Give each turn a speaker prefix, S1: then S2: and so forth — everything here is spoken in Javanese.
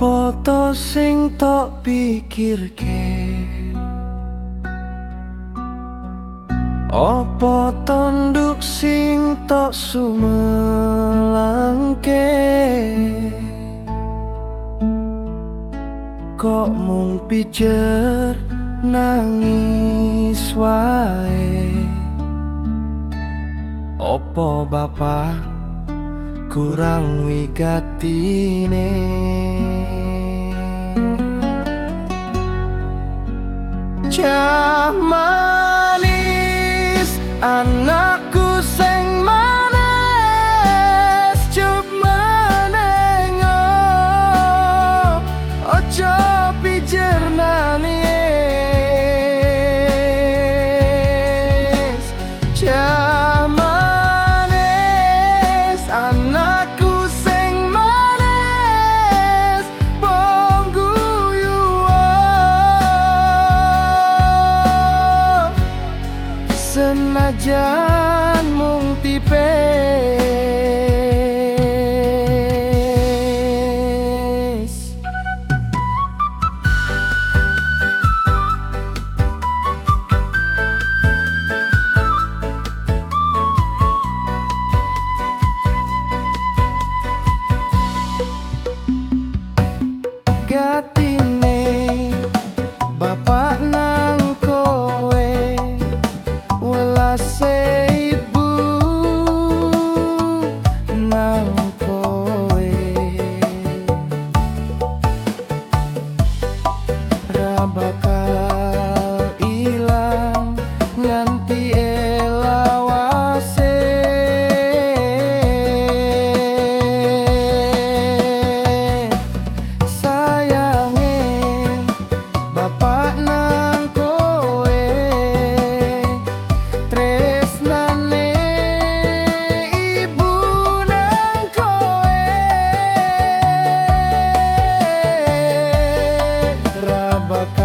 S1: Opo to sing tok pikirke? Opo tonduk sing tok sumelangke? Kok mung pijer nangis wae? Opo bapak kurang wigatine Cah manis anak जा Abaka But.